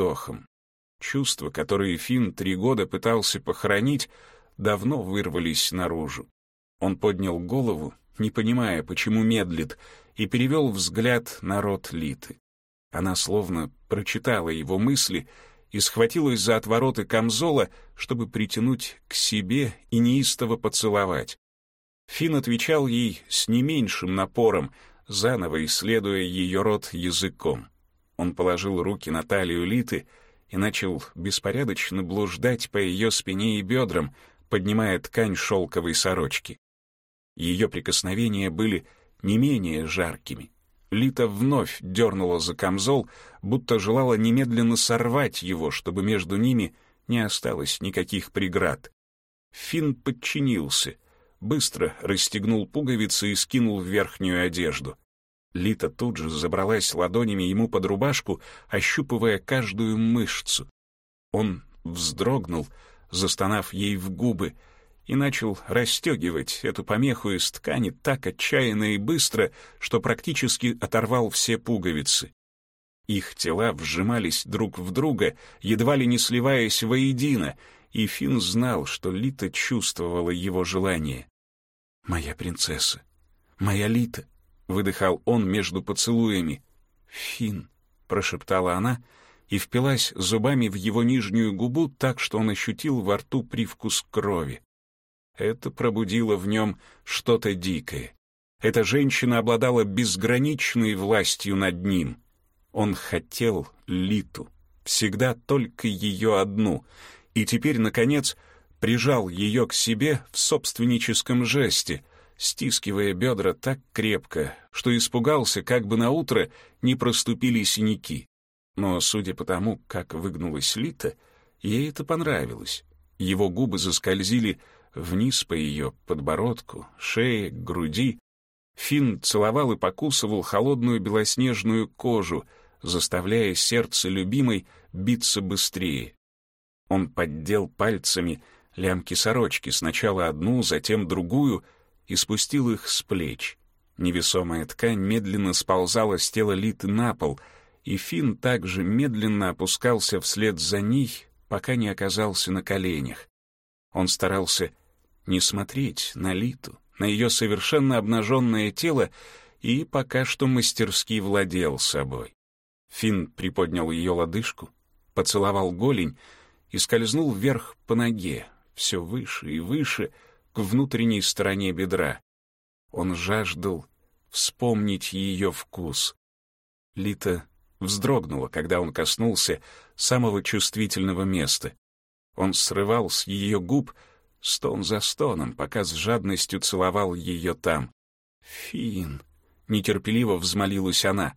вздохом. Чувства, которые Финн три года пытался похоронить, давно вырвались наружу. Он поднял голову, не понимая, почему медлит, и перевел взгляд на рот Литы. Она словно прочитала его мысли и схватилась за отвороты камзола, чтобы притянуть к себе и неистово поцеловать. Фин отвечал ей с не меньшим напором, заново исследуя ее рот языком. Он положил руки на талию Литы и начал беспорядочно блуждать по ее спине и бедрам, поднимая ткань шелковой сорочки. Ее прикосновения были не менее жаркими. Лита вновь дернула за камзол, будто желала немедленно сорвать его, чтобы между ними не осталось никаких преград. Финн подчинился, быстро расстегнул пуговицы и скинул верхнюю одежду. Лита тут же забралась ладонями ему под рубашку, ощупывая каждую мышцу. Он вздрогнул, застонав ей в губы, и начал расстегивать эту помеху из ткани так отчаянно и быстро, что практически оторвал все пуговицы. Их тела вжимались друг в друга, едва ли не сливаясь воедино, и Финн знал, что Лита чувствовала его желание. «Моя принцесса, моя Лита», — выдыхал он между поцелуями. «Финн», — прошептала она, и впилась зубами в его нижнюю губу так, что он ощутил во рту привкус крови. Это пробудило в нем что-то дикое. Эта женщина обладала безграничной властью над ним. Он хотел Литу, всегда только ее одну, и теперь, наконец, прижал ее к себе в собственническом жесте, стискивая бедра так крепко, что испугался, как бы на утро не проступили синяки. Но, судя по тому, как выгнулась Лита, ей это понравилось. Его губы заскользили вниз по ее подбородку, шее, груди. Финн целовал и покусывал холодную белоснежную кожу, заставляя сердце любимой биться быстрее. Он поддел пальцами лямки сорочки, сначала одну, затем другую, и спустил их с плеч. Невесомая ткань медленно сползала с тела Литы на пол, и Финн также медленно опускался вслед за ней, пока не оказался на коленях. Он старался не смотреть на Литу, на ее совершенно обнаженное тело и пока что мастерски владел собой. Финн приподнял ее лодыжку, поцеловал голень и скользнул вверх по ноге, все выше и выше, к внутренней стороне бедра. Он жаждал вспомнить ее вкус. Лита вздрогнула, когда он коснулся самого чувствительного места. Он срывал с ее губ стон за стоном, пока с жадностью целовал ее там. «Фин!» — нетерпеливо взмолилась она.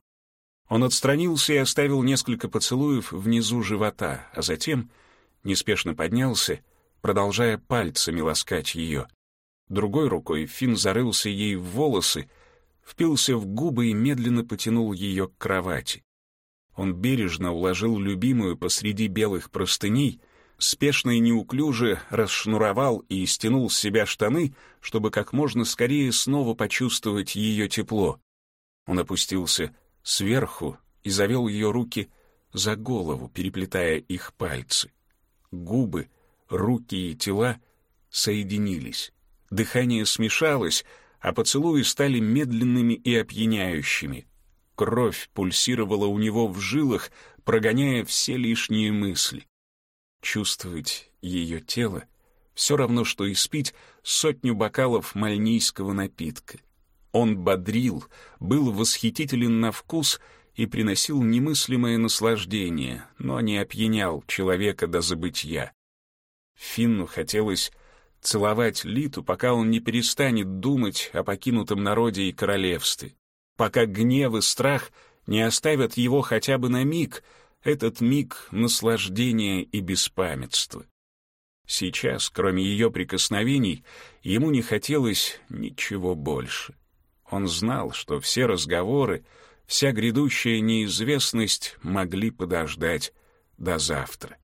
Он отстранился и оставил несколько поцелуев внизу живота, а затем неспешно поднялся, продолжая пальцами ласкать ее. Другой рукой Фин зарылся ей в волосы, впился в губы и медленно потянул ее к кровати. Он бережно уложил любимую посреди белых простыней — спешно и неуклюже расшнуровал и стянул с себя штаны, чтобы как можно скорее снова почувствовать ее тепло. Он опустился сверху и завел ее руки за голову, переплетая их пальцы. Губы, руки и тела соединились. Дыхание смешалось, а поцелуи стали медленными и опьяняющими. Кровь пульсировала у него в жилах, прогоняя все лишние мысли. Чувствовать ее тело все равно, что испить сотню бокалов мальнийского напитка. Он бодрил, был восхитителен на вкус и приносил немыслимое наслаждение, но не опьянял человека до забытья. Финну хотелось целовать Литу, пока он не перестанет думать о покинутом народе и королевстве, пока гнев и страх не оставят его хотя бы на миг — этот миг наслаждения и беспамятства. Сейчас, кроме ее прикосновений, ему не хотелось ничего больше. Он знал, что все разговоры, вся грядущая неизвестность могли подождать до завтра.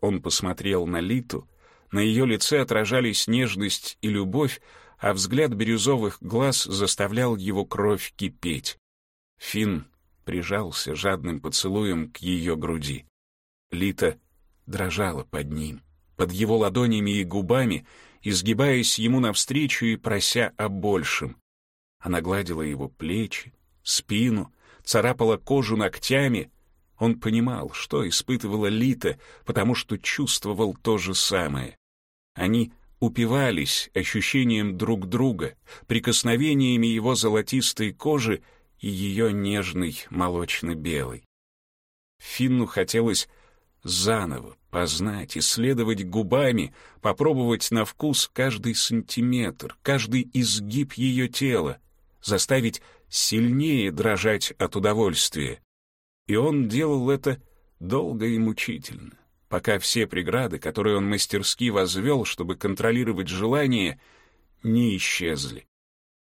Он посмотрел на Литу, на ее лице отражались нежность и любовь, а взгляд бирюзовых глаз заставлял его кровь кипеть. Фин прижался жадным поцелуем к ее груди. Лита дрожала под ним, под его ладонями и губами, изгибаясь ему навстречу и прося о большем. Она гладила его плечи, спину, царапала кожу ногтями. Он понимал, что испытывала Лита, потому что чувствовал то же самое. Они упивались ощущением друг друга, прикосновениями его золотистой кожи и ее нежной молочно-белой. Финну хотелось заново познать, исследовать губами, попробовать на вкус каждый сантиметр, каждый изгиб ее тела, заставить сильнее дрожать от удовольствия. И он делал это долго и мучительно, пока все преграды, которые он мастерски возвел, чтобы контролировать желание, не исчезли,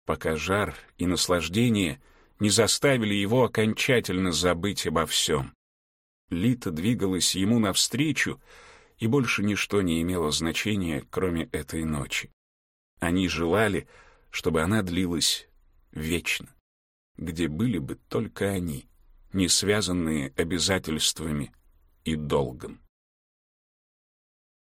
пока жар и наслаждение не заставили его окончательно забыть обо всем. Лита двигалась ему навстречу, и больше ничто не имело значения, кроме этой ночи. Они желали, чтобы она длилась вечно, где были бы только они, не связанные обязательствами и долгом.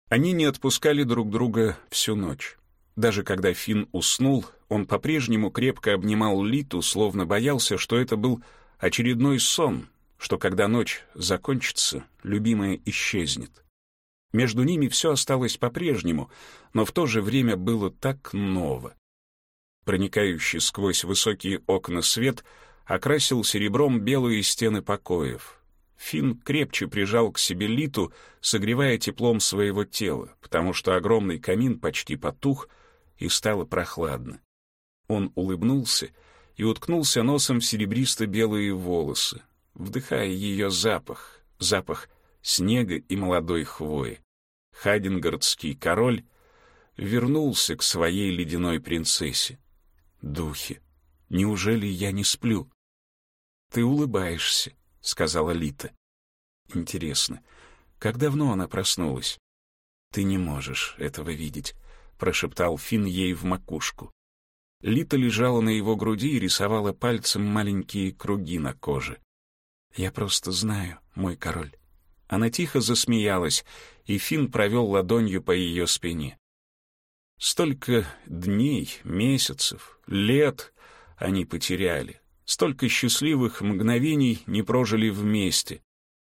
Они не отпускали друг друга всю ночь. Даже когда Финн уснул, он по-прежнему крепко обнимал Литу, словно боялся, что это был очередной сон, что когда ночь закончится, любимая исчезнет. Между ними все осталось по-прежнему, но в то же время было так ново. Проникающий сквозь высокие окна свет окрасил серебром белые стены покоев. Финн крепче прижал к себе Литу, согревая теплом своего тела, потому что огромный камин почти потух и стало прохладно. Он улыбнулся и уткнулся носом в серебристо-белые волосы, вдыхая ее запах, запах снега и молодой хвои. Хадингардский король вернулся к своей ледяной принцессе. Духи, неужели я не сплю? Ты улыбаешься, сказала Лита. Интересно, как давно она проснулась? Ты не можешь этого видеть, прошептал Фин ей в макушку. Лита лежала на его груди и рисовала пальцем маленькие круги на коже. «Я просто знаю, мой король». Она тихо засмеялась, и Финн провел ладонью по ее спине. Столько дней, месяцев, лет они потеряли, столько счастливых мгновений не прожили вместе.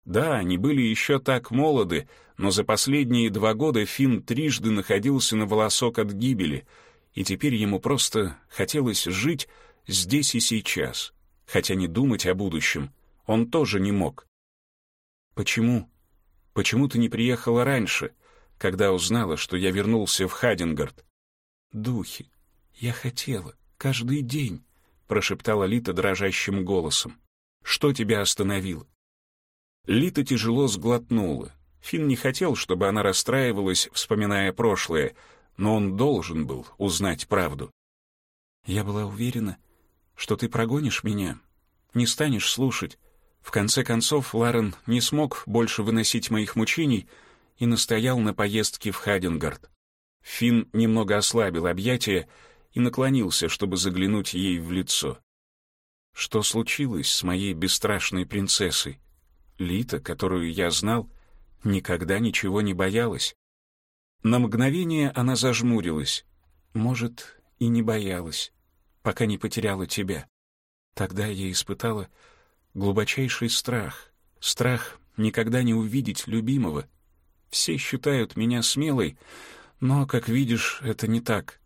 Да, они были еще так молоды, но за последние два года Финн трижды находился на волосок от гибели, и теперь ему просто хотелось жить здесь и сейчас, хотя не думать о будущем — он тоже не мог. «Почему? Почему ты не приехала раньше, когда узнала, что я вернулся в Хадингард?» «Духи, я хотела, каждый день», — прошептала Лита дрожащим голосом. «Что тебя остановило?» Лита тяжело сглотнула. Финн не хотел, чтобы она расстраивалась, вспоминая прошлое, но он должен был узнать правду. «Я была уверена, что ты прогонишь меня, не станешь слушать, в конце концов, Ларен не смог больше выносить моих мучений и настоял на поездке в Хадингард. Финн немного ослабил объятия и наклонился, чтобы заглянуть ей в лицо. Что случилось с моей бесстрашной принцессой? Лита, которую я знал, никогда ничего не боялась. На мгновение она зажмурилась. Может, и не боялась, пока не потеряла тебя. Тогда я испытала глубочайший страх. Страх никогда не увидеть любимого. Все считают меня смелой, но, как видишь, это не так.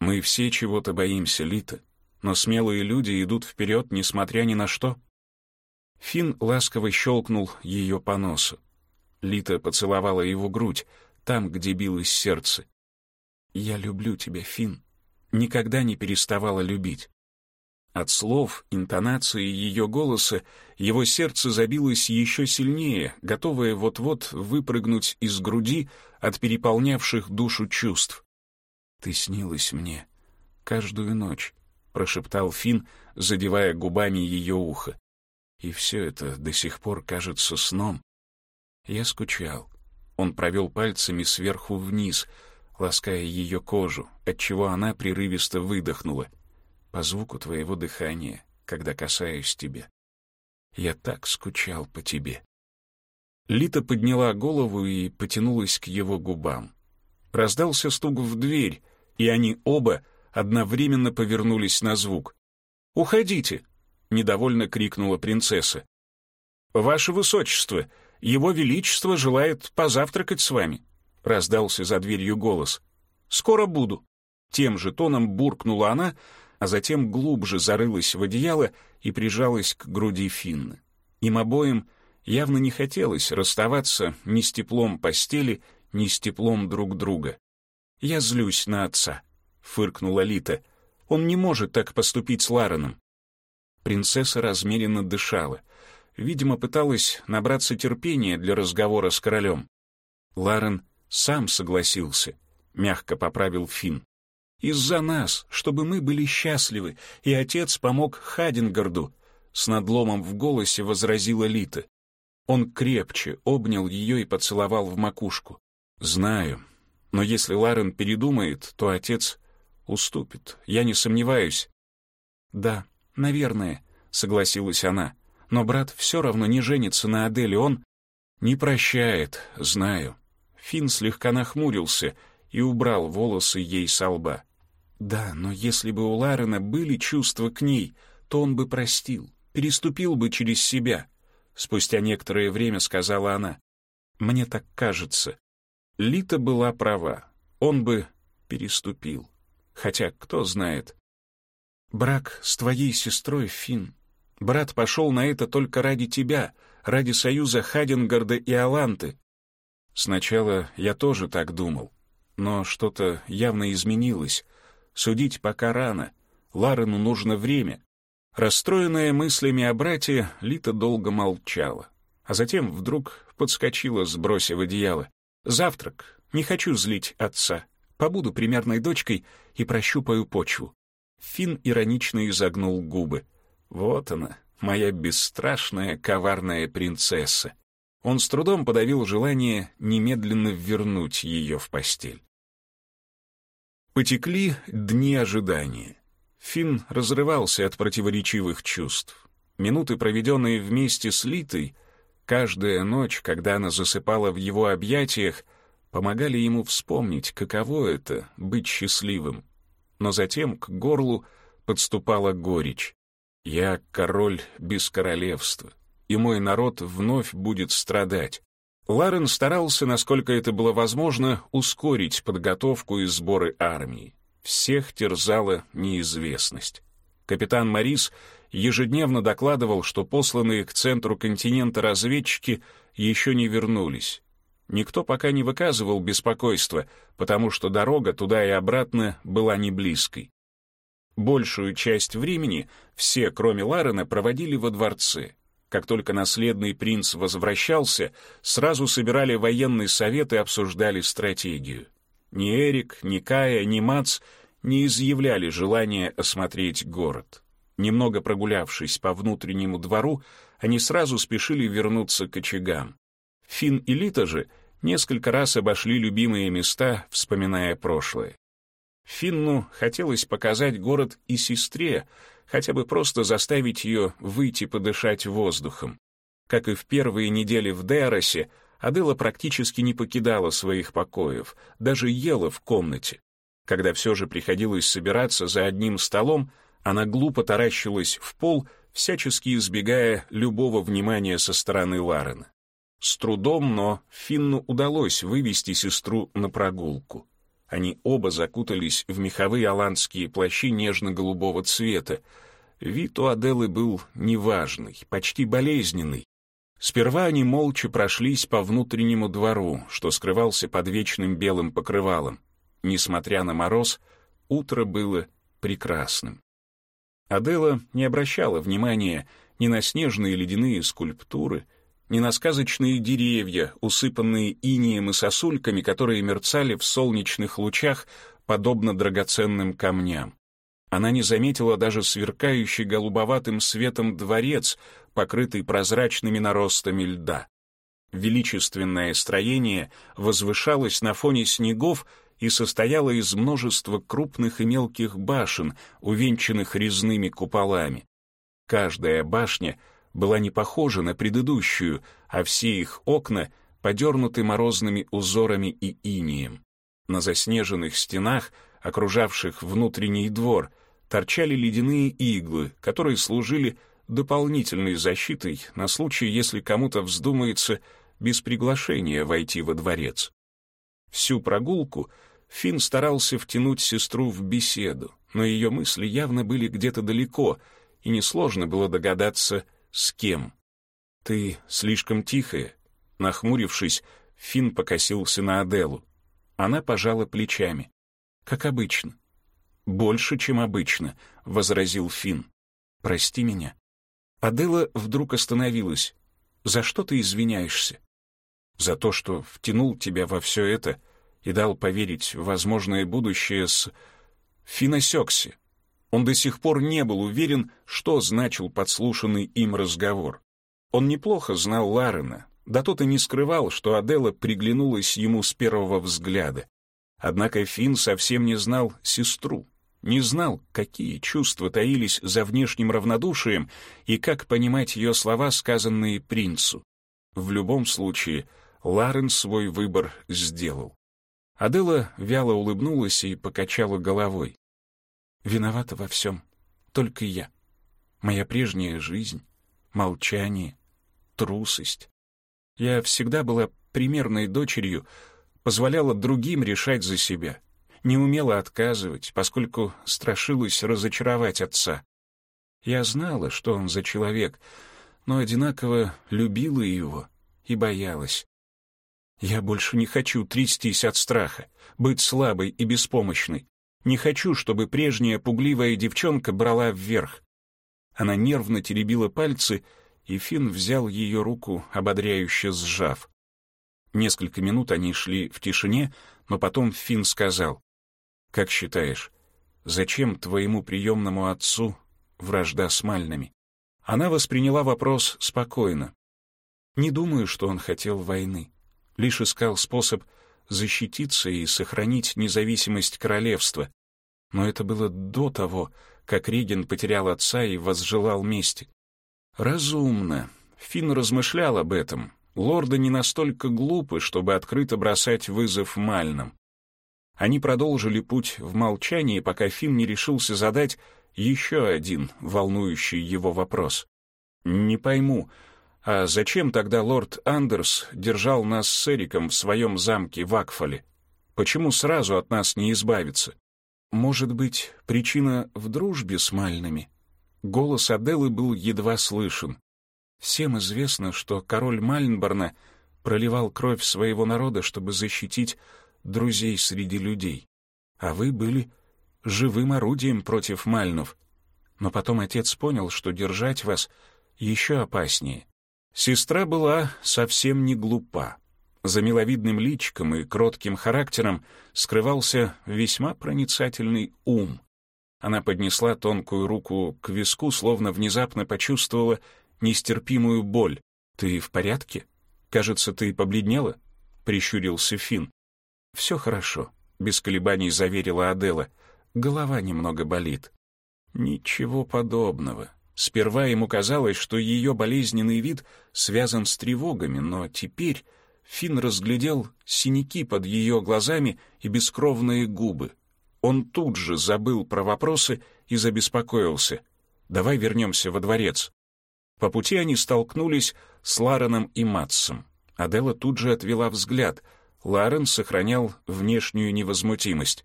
Мы все чего-то боимся, Лита, но смелые люди идут вперед, несмотря ни на что. Фин ласково щелкнул ее по носу. Лита поцеловала его грудь, там, где билось сердце. «Я люблю тебя, Фин. Никогда не переставала любить. От слов, интонации ее голоса его сердце забилось еще сильнее, готовое вот-вот выпрыгнуть из груди от переполнявших душу чувств. «Ты снилась мне каждую ночь», — прошептал Фин, задевая губами ее ухо. «И все это до сих пор кажется сном». Я скучал. Он провел пальцами сверху вниз, лаская ее кожу, отчего она прерывисто выдохнула — по звуку твоего дыхания, когда касаюсь тебя. Я так скучал по тебе». Лита подняла голову и потянулась к его губам. Раздался стук в дверь, и они оба одновременно повернулись на звук. «Уходите!» — недовольно крикнула принцесса. «Ваше высочество, его величество желает позавтракать с вами», — раздался за дверью голос. «Скоро буду». Тем же тоном буркнула она, а затем глубже зарылась в одеяло и прижалась к груди Финны. Им обоим явно не хотелось расставаться ни с теплом постели, ни с теплом друг друга. «Я злюсь на отца», — фыркнула Лита. «Он не может так поступить с Лареном». Принцесса размеренно дышала. Видимо, пыталась набраться терпения для разговора с королем. Ларен сам согласился, мягко поправил Финн. Из-за нас, чтобы мы были счастливы, и отец помог Хадингарду, с надломом в голосе возразила Лита. Он крепче обнял ее и поцеловал в макушку. «Знаю, но если Ларен передумает, то отец уступит, я не сомневаюсь». «Да, наверное», — согласилась она. Но брат все равно не женится на Аделе, он не прощает, знаю. Финн слегка нахмурился и убрал волосы ей со лба. Да, но если бы у Ларена были чувства к ней, то он бы простил, переступил бы через себя. Спустя некоторое время сказала она. Мне так кажется. Лита была права. Он бы переступил. Хотя, кто знает. Брак с твоей сестрой, Финн, Брат пошел на это только ради тебя, ради союза Хадингарда и Аланты. Сначала я тоже так думал, но что-то явно изменилось. Судить пока рано. Ларену нужно время. Расстроенная мыслями о брате, Лита долго молчала. А затем вдруг подскочила, сбросив одеяло. «Завтрак. Не хочу злить отца. Побуду примерной дочкой и прощупаю почву». Фин иронично изогнул губы. Вот она, моя бесстрашная, коварная принцесса. Он с трудом подавил желание немедленно вернуть ее в постель. Потекли дни ожидания. Финн разрывался от противоречивых чувств. Минуты, проведенные вместе с Литой, каждая ночь, когда она засыпала в его объятиях, помогали ему вспомнить, каково это — быть счастливым. Но затем к горлу подступала горечь. Я король без королевства, и мой народ вновь будет страдать. Ларен старался, насколько это было возможно, ускорить подготовку и сборы армии. Всех терзала неизвестность. Капитан Морис ежедневно докладывал, что посланные к центру континента разведчики еще не вернулись. Никто пока не выказывал беспокойства, потому что дорога туда и обратно была не близкой. Большую часть времени все, кроме Ларена, проводили во дворце. Как только наследный принц возвращался, сразу собирали военный совет и обсуждали стратегию. Ни Эрик, ни Кая, ни Мац не изъявляли желания осмотреть город. Немного прогулявшись по внутреннему двору, они сразу спешили вернуться к очагам. Фин и Лита же несколько раз обошли любимые места, вспоминая прошлое. Финну хотелось показать город и сестре, хотя бы просто заставить ее выйти подышать воздухом. Как и в первые недели в Деросе, Адела практически не покидала своих покоев, даже ела в комнате. Когда все же приходилось собираться за одним столом, она глупо таращилась в пол, всячески избегая любого внимания со стороны Ларена. С трудом, но Финну удалось вывести сестру на прогулку. Они оба закутались в меховые аландские плащи нежно-голубого цвета. Вид у Аделы был неважный, почти болезненный. Сперва они молча прошлись по внутреннему двору, что скрывался под вечным белым покрывалом. Несмотря на мороз, утро было прекрасным. Адела не обращала внимания ни на снежные ледяные скульптуры, ни на сказочные деревья, усыпанные инеем и сосульками, которые мерцали в солнечных лучах, подобно драгоценным камням. Она не заметила даже сверкающий голубоватым светом дворец, покрытый прозрачными наростами льда. Величественное строение возвышалось на фоне снегов и состояло из множества крупных и мелких башен, увенчанных резными куполами. Каждая башня была не похожа на предыдущую, а все их окна подернуты морозными узорами и инием. На заснеженных стенах, окружавших внутренний двор, торчали ледяные иглы, которые служили дополнительной защитой на случай, если кому-то вздумается без приглашения войти во дворец. Всю прогулку Финн старался втянуть сестру в беседу, но ее мысли явно были где-то далеко, и несложно было догадаться, с кем. «Ты слишком тихая». Нахмурившись, Финн покосился на Аделу. Она пожала плечами. «Как обычно». «Больше, чем обычно», — возразил Финн. «Прости меня». Адела вдруг остановилась. «За что ты извиняешься?» «За то, что втянул тебя во все это и дал поверить в возможное будущее с Финосекси. Он до сих пор не был уверен, что значил подслушанный им разговор. Он неплохо знал Ларена, да тот и не скрывал, что Адела приглянулась ему с первого взгляда. Однако Фин совсем не знал сестру, не знал, какие чувства таились за внешним равнодушием и как понимать ее слова, сказанные принцу. В любом случае, Ларен свой выбор сделал. Адела вяло улыбнулась и покачала головой. «Виновата во всем. Только я. Моя прежняя жизнь, молчание, трусость. Я всегда была примерной дочерью, позволяла другим решать за себя, не умела отказывать, поскольку страшилась разочаровать отца. Я знала, что он за человек, но одинаково любила его и боялась. Я больше не хочу трястись от страха, быть слабой и беспомощной. Не хочу, чтобы прежняя пугливая девчонка брала вверх. Она нервно теребила пальцы, и Финн взял ее руку, ободряюще сжав. Несколько минут они шли в тишине, но потом Финн сказал, «Как считаешь, зачем твоему приемному отцу вражда с Мальными?» Она восприняла вопрос спокойно. «Не думаю, что он хотел войны лишь искал способ защититься и сохранить независимость королевства. Но это было до того, как Риген потерял отца и возжелал мести. Разумно. Финн размышлял об этом. Лорды не настолько глупы, чтобы открыто бросать вызов Мальным. Они продолжили путь в молчании, пока Финн не решился задать еще один волнующий его вопрос. «Не пойму, а зачем тогда лорд Андерс держал нас с Эриком в своем замке в Акфоле? Почему сразу от нас не избавиться? Может быть, причина в дружбе с Мальными? Голос Аделы был едва слышен. Всем известно, что король Мальнборна проливал кровь своего народа, чтобы защитить друзей среди людей. А вы были живым орудием против Мальнов. Но потом отец понял, что держать вас еще опаснее. Сестра была совсем не глупа. За миловидным личиком и кротким характером скрывался весьма проницательный ум. Она поднесла тонкую руку к виску, словно внезапно почувствовала нестерпимую боль. «Ты в порядке? Кажется, ты побледнела?» — прищурился Финн. «Все хорошо», — без колебаний заверила Адела. «Голова немного болит». «Ничего подобного», Сперва ему казалось, что ее болезненный вид связан с тревогами, но теперь Финн разглядел синяки под ее глазами и бескровные губы. Он тут же забыл про вопросы и забеспокоился. «Давай вернемся во дворец». По пути они столкнулись с Лареном и Матсом. Адела тут же отвела взгляд. Ларен сохранял внешнюю невозмутимость.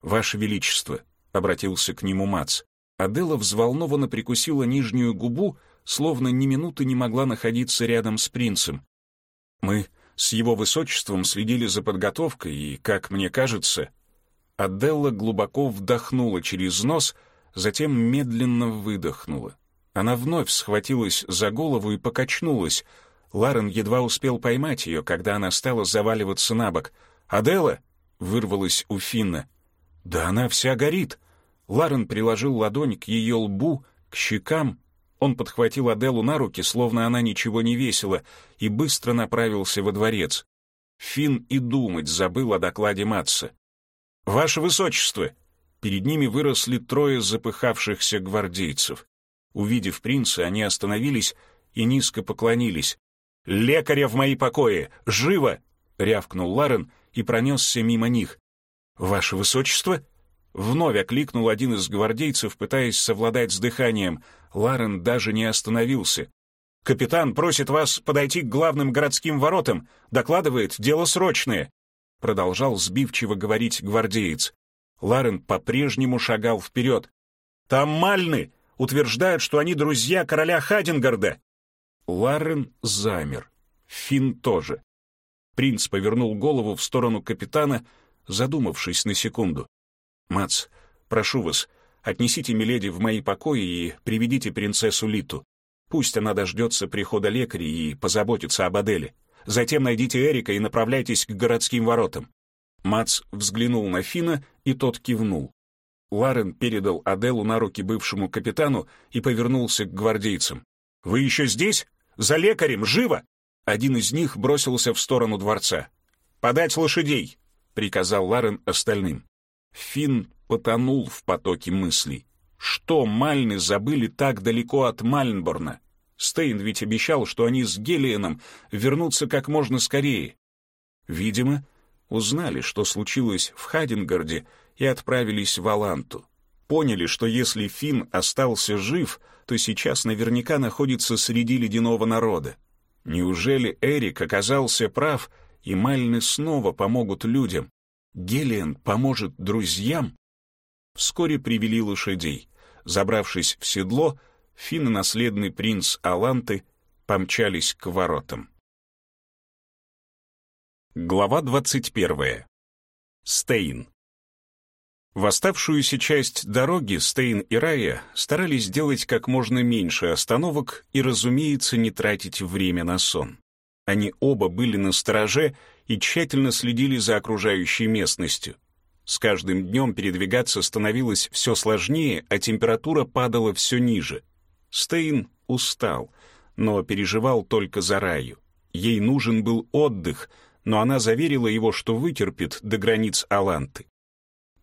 «Ваше Величество», — обратился к нему Матс, Адела взволнованно прикусила нижнюю губу, словно ни минуты не могла находиться рядом с принцем. Мы с его высочеством следили за подготовкой, и, как мне кажется, Аделла глубоко вдохнула через нос, затем медленно выдохнула. Она вновь схватилась за голову и покачнулась. Ларен едва успел поймать ее, когда она стала заваливаться на бок. «Аделла!» — вырвалась у Финна. «Да она вся горит!» Ларен приложил ладонь к ее лбу, к щекам. Он подхватил Аделу на руки, словно она ничего не весила, и быстро направился во дворец. Фин и думать забыл о докладе Матса. «Ваше Высочество!» Перед ними выросли трое запыхавшихся гвардейцев. Увидев принца, они остановились и низко поклонились. «Лекаря в мои покои! Живо!» — рявкнул Ларен и пронесся мимо них. «Ваше высочество?» Вновь окликнул один из гвардейцев, пытаясь совладать с дыханием. Ларен даже не остановился. «Капитан просит вас подойти к главным городским воротам. Докладывает, дело срочное», — продолжал сбивчиво говорить гвардеец. Ларен по-прежнему шагал вперед. «Там Мальны! Утверждают, что они друзья короля Хадингарда!» Ларен замер. Финн тоже. Принц повернул голову в сторону капитана, задумавшись на секунду. «Мац, прошу вас, отнесите Миледи в мои покои и приведите принцессу Литу. Пусть она дождется прихода лекаря и позаботится об Аделе. Затем найдите Эрика и направляйтесь к городским воротам». Мац взглянул на Фина, и тот кивнул. Ларен передал Аделу на руки бывшему капитану и повернулся к гвардейцам. «Вы еще здесь? За лекарем! Живо!» Один из них бросился в сторону дворца. «Подать лошадей!» — приказал Ларен остальным. Финн потонул в потоке мыслей. Что Мальны забыли так далеко от Мальнборна? Стейн ведь обещал, что они с Гелиеном вернутся как можно скорее. Видимо, узнали, что случилось в Хадингарде, и отправились в Аланту. Поняли, что если Финн остался жив, то сейчас наверняка находится среди ледяного народа. Неужели Эрик оказался прав, и Мальны снова помогут людям? Гелиан поможет друзьям? Вскоре привели лошадей. Забравшись в седло, Финн и наследный принц Аланты помчались к воротам. Глава 21. Стейн. В оставшуюся часть дороги Стейн и Рая старались сделать как можно меньше остановок и, разумеется, не тратить время на сон. Они оба были на стороже и тщательно следили за окружающей местностью. С каждым днем передвигаться становилось все сложнее, а температура падала все ниже. Стейн устал, но переживал только за Раю. Ей нужен был отдых, но она заверила его, что вытерпит до границ Аланты.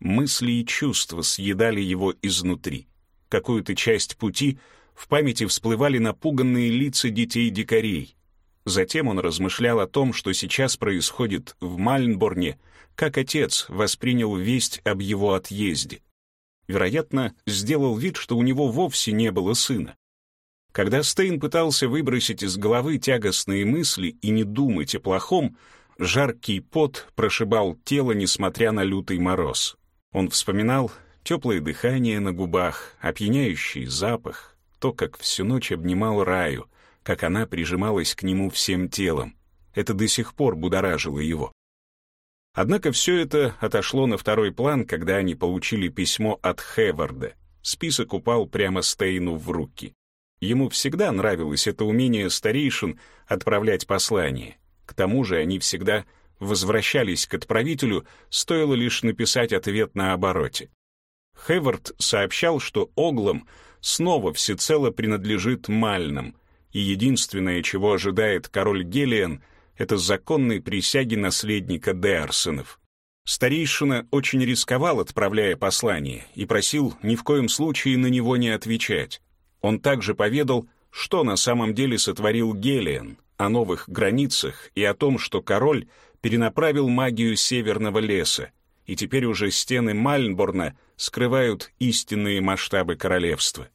Мысли и чувства съедали его изнутри. Какую-то часть пути в памяти всплывали напуганные лица детей-дикарей, Затем он размышлял о том, что сейчас происходит в Мальнборне, как отец воспринял весть об его отъезде. Вероятно, сделал вид, что у него вовсе не было сына. Когда Стейн пытался выбросить из головы тягостные мысли и не думать о плохом, жаркий пот прошибал тело, несмотря на лютый мороз. Он вспоминал теплое дыхание на губах, опьяняющий запах, то, как всю ночь обнимал Раю — как она прижималась к нему всем телом. Это до сих пор будоражило его. Однако все это отошло на второй план, когда они получили письмо от Хеварда. Список упал прямо Стейну в руки. Ему всегда нравилось это умение старейшин отправлять послания. К тому же они всегда возвращались к отправителю, стоило лишь написать ответ на обороте. Хевард сообщал, что Оглам снова всецело принадлежит Мальнам — и единственное, чего ожидает король Гелиан, это законной присяги наследника Деарсонов. Старейшина очень рисковал, отправляя послание, и просил ни в коем случае на него не отвечать. Он также поведал, что на самом деле сотворил Гелиан, о новых границах и о том, что король перенаправил магию северного леса, и теперь уже стены Мальнборна скрывают истинные масштабы королевства.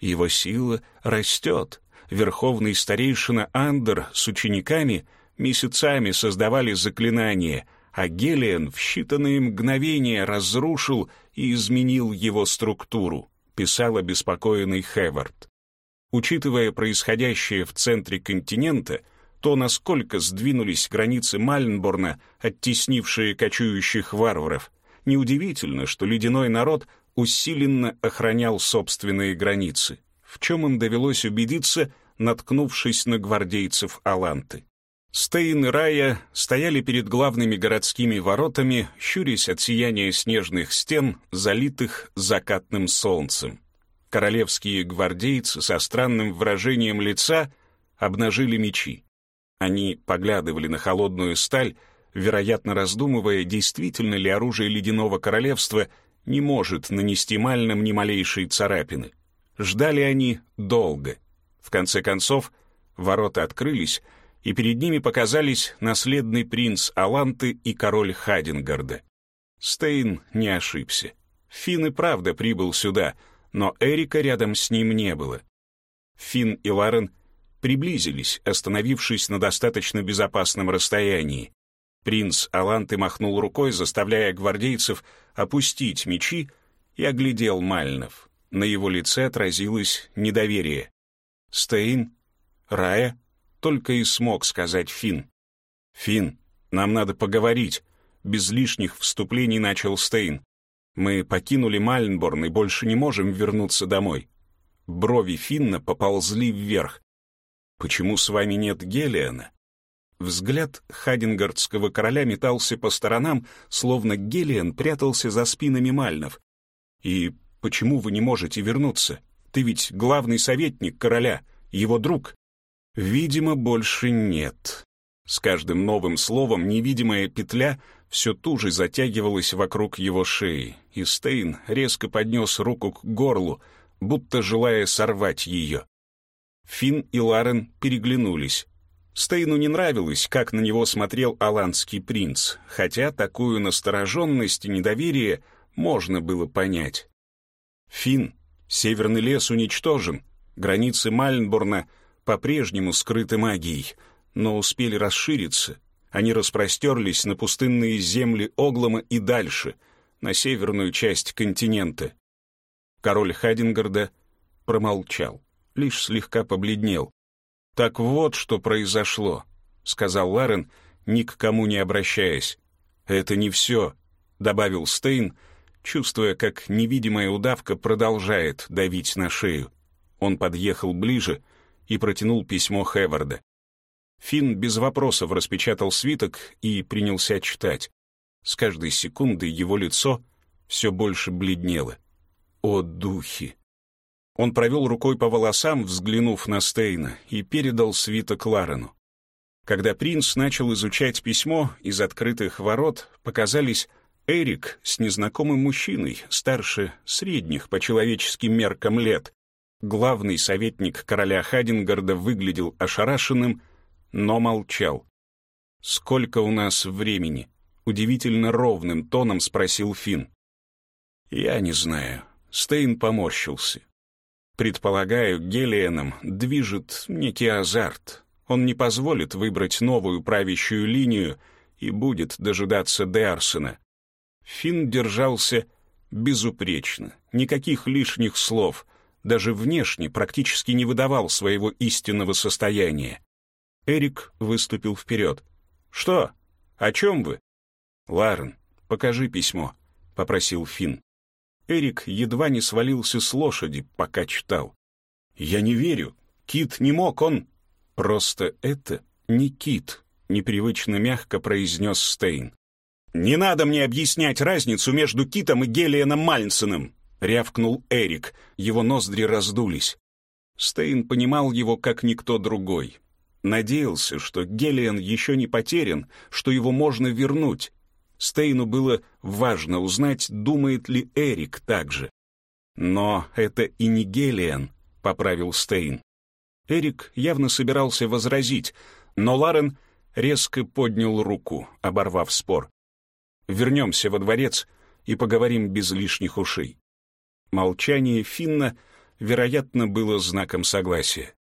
Его сила растет, верховный старейшина Андер с учениками месяцами создавали заклинания, а Гелиан в считанные мгновения разрушил и изменил его структуру, писал обеспокоенный Хевард. Учитывая происходящее в центре континента, то, насколько сдвинулись границы Мальнборна, оттеснившие кочующих варваров, неудивительно, что ледяной народ усиленно охранял собственные границы в чем им довелось убедиться, наткнувшись на гвардейцев Аланты. Стейн и Рая стояли перед главными городскими воротами, щурясь от сияния снежных стен, залитых закатным солнцем. Королевские гвардейцы со странным выражением лица обнажили мечи. Они поглядывали на холодную сталь, вероятно, раздумывая, действительно ли оружие Ледяного Королевства не может нанести мальным ни малейшей царапины. Ждали они долго. В конце концов, ворота открылись, и перед ними показались наследный принц Аланты и король Хадингарда. Стейн не ошибся. Финн и правда прибыл сюда, но Эрика рядом с ним не было. Финн и Ларен приблизились, остановившись на достаточно безопасном расстоянии. Принц Аланты махнул рукой, заставляя гвардейцев опустить мечи, и оглядел Мальнов. На его лице отразилось недоверие. «Стейн? Рая?» — только и смог сказать Финн. «Финн, нам надо поговорить», — без лишних вступлений начал Стейн. «Мы покинули Мальнборн и больше не можем вернуться домой». Брови Финна поползли вверх. «Почему с вами нет Гелиана?» Взгляд Хадингардского короля метался по сторонам, словно Гелиан прятался за спинами Мальнов. «И почему вы не можете вернуться? Ты ведь главный советник короля, его друг». «Видимо, больше нет». С каждым новым словом невидимая петля все туже затягивалась вокруг его шеи, и Стейн резко поднес руку к горлу, будто желая сорвать ее. Финн и Ларен переглянулись. Стейну не нравилось, как на него смотрел аланский принц, хотя такую настороженность и недоверие можно было понять. Финн, северный лес уничтожен, границы Мальнборна по-прежнему скрыты магией, но успели расшириться. Они распростерлись на пустынные земли Оглома и дальше, на северную часть континента. Король Хадингарда промолчал, лишь слегка побледнел. «Так вот, что произошло», — сказал Ларен, ни к кому не обращаясь. «Это не все», — добавил Стейн, чувствуя, как невидимая удавка продолжает давить на шею. Он подъехал ближе и протянул письмо Хеварда. Финн без вопросов распечатал свиток и принялся читать. С каждой секундой его лицо все больше бледнело. «О, духи!» Он провел рукой по волосам, взглянув на Стейна, и передал свиток Ларену. Когда принц начал изучать письмо, из открытых ворот показались Эрик с незнакомым мужчиной, старше средних по человеческим меркам лет. Главный советник короля Хадингарда выглядел ошарашенным, но молчал. «Сколько у нас времени?» — удивительно ровным тоном спросил Финн. «Я не знаю». Стейн поморщился. Предполагаю, Гелиеном движет некий азарт. Он не позволит выбрать новую правящую линию и будет дожидаться Деарсена. Финн держался безупречно, никаких лишних слов, даже внешне практически не выдавал своего истинного состояния. Эрик выступил вперед. «Что? О чем вы?» «Ларен, покажи письмо», — попросил Финн. Эрик едва не свалился с лошади, пока читал. «Я не верю. Кит не мог, он...» «Просто это не Кит», — непривычно мягко произнес Стейн. «Не надо мне объяснять разницу между Китом и Гелианом Мальнсеном», — рявкнул Эрик. Его ноздри раздулись. Стейн понимал его как никто другой. Надеялся, что Гелиан еще не потерян, что его можно вернуть, Стейну было важно узнать, думает ли Эрик так же. «Но это и не Гелиан», — поправил Стейн. Эрик явно собирался возразить, но Ларен резко поднял руку, оборвав спор. «Вернемся во дворец и поговорим без лишних ушей». Молчание Финна, вероятно, было знаком согласия.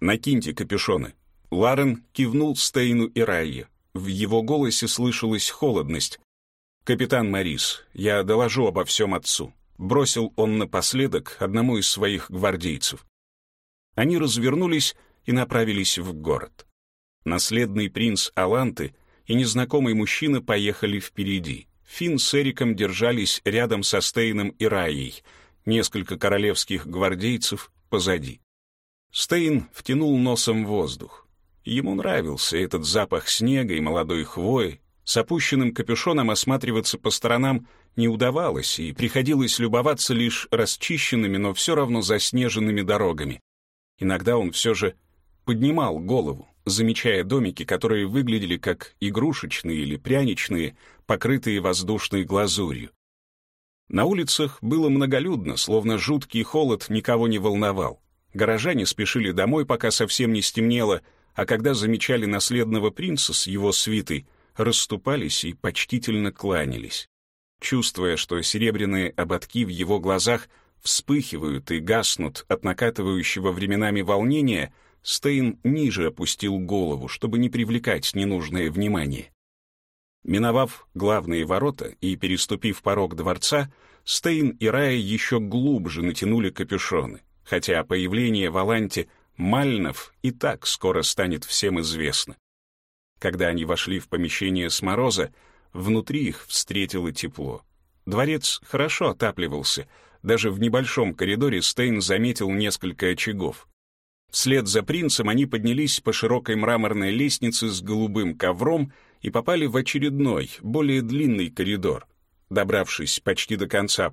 «Накиньте капюшоны». Ларен кивнул Стейну и Райе. В его голосе слышалась холодность. «Капитан Марис, я доложу обо всем отцу», — бросил он напоследок одному из своих гвардейцев. Они развернулись и направились в город. Наследный принц Аланты и незнакомый мужчина поехали впереди. Финн с Эриком держались рядом со Стейном и Раей, несколько королевских гвардейцев позади. Стейн втянул носом воздух. Ему нравился этот запах снега и молодой хвои. С опущенным капюшоном осматриваться по сторонам не удавалось, и приходилось любоваться лишь расчищенными, но все равно заснеженными дорогами. Иногда он все же поднимал голову, замечая домики, которые выглядели как игрушечные или пряничные, покрытые воздушной глазурью. На улицах было многолюдно, словно жуткий холод никого не волновал. Горожане спешили домой, пока совсем не стемнело, а когда замечали наследного принца с его свитой, расступались и почтительно кланялись. Чувствуя, что серебряные ободки в его глазах вспыхивают и гаснут от накатывающего временами волнения, Стейн ниже опустил голову, чтобы не привлекать ненужное внимание. Миновав главные ворота и переступив порог дворца, Стейн и Рая еще глубже натянули капюшоны, хотя появление в Аланте Мальнов и так скоро станет всем известно. Когда они вошли в помещение с мороза, внутри их встретило тепло. Дворец хорошо отапливался, даже в небольшом коридоре Стейн заметил несколько очагов. Вслед за принцем они поднялись по широкой мраморной лестнице с голубым ковром и попали в очередной, более длинный коридор. Добравшись почти до конца